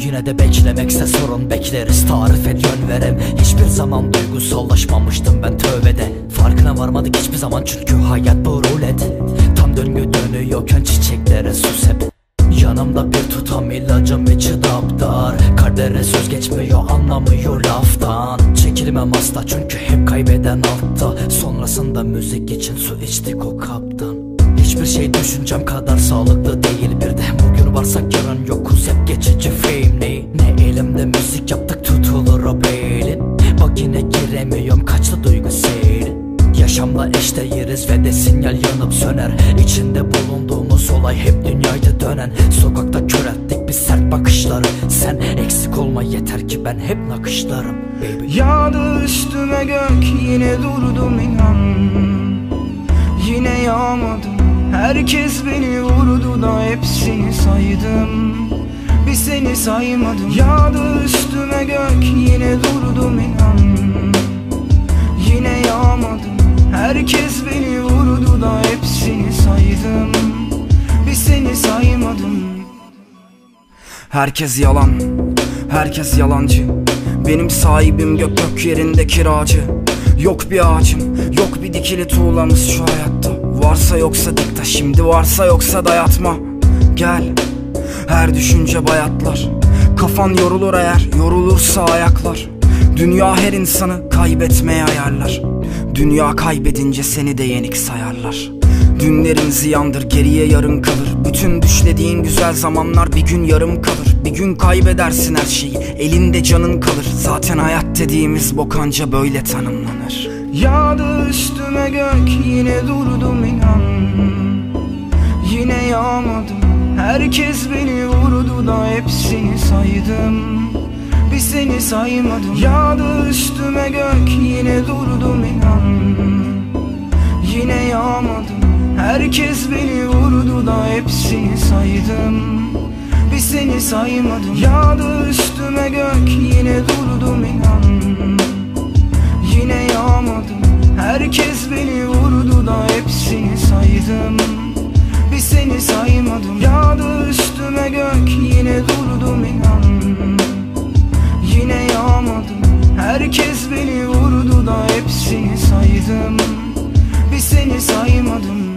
Yine de beklemekse sorun bekleriz. Tarif et yön verem. Hiçbir zaman duygusallaşmamıştım ben tövbede. Farkına varmadık hiçbir zaman çünkü hayat bu rulet. Tam döngü dönüyorken çiçeklere sus hep Yanımda bir tutam ilacım içi daptar Kadere söz geçmiyor anlamıyor laftan. Çekilmem asla çünkü hep kaybeden altta. Sonrasında müzik için su içtik o kaptan. Hiçbir şey düşüncem kadar sağlıklı elimde müzik yaptık tutulur o beylin Bak yine giremiyorum kaçtı duygu seyrin Yaşamla eşdeğeriz ve de sinyal yanıp söner. İçinde bulunduğumuz olay hep dünyaydı dönen. Sokakta kör ettik biz sert bakışları. Sen eksik olma yeter ki ben hep nakışlarım. Baby. Yağdı üstüme gök yine durdum inan. Yine yağmadım. Herkes beni vurdu da hepsini saydım Bir seni saymadım. Yağdı üstüme gök yine durdum inan. Yine yağmadım. Herkes beni vurdu da hepsini saydım. Bir seni saymadım. Herkes yalan, herkes yalancı. Benim sahibim gök gök yerinde kiracı. Yok bir ağacım, yok bir dikili tuğlamız şu hayatta. Varsa yoksa dikta şimdi varsa yoksa dayatma. Gel, her düşünce bayatlar. Kafan yorulur eğer, yorulursa ayaklar. Dünya her insanı kaybetmeye ayarlar. Dünya kaybedince seni de yenik sayarlar. Dünlerin ziyandır geriye yarın kalır. Bütün düşlediğin güzel zamanlar bir gün yarım kalır. Bir gün kaybedersin her şeyi elinde canın kalır. Zaten hayat dediğimiz bokanca böyle tanımlanır. Yağdı üstüme gök yine durdum inan. Yine yağmadım Herkes beni vurdu da hepsini saydım. Bir seni saymadım. Yağdı üstüme gök yine durdum inan. Yine yağmadım. Herkes beni vurdu da hepsini saydım. Bir seni saymadım. Yağdı üstüme gök yine durdum inan. Yine yağmadım. Herkes beni vurdu da hepsini saydım. Bir seni saymadım Yağdı üstüme gök yine durdum inan. Yine yağmadım Herkes beni vurdu da hepsini saydım. Bir seni saymadım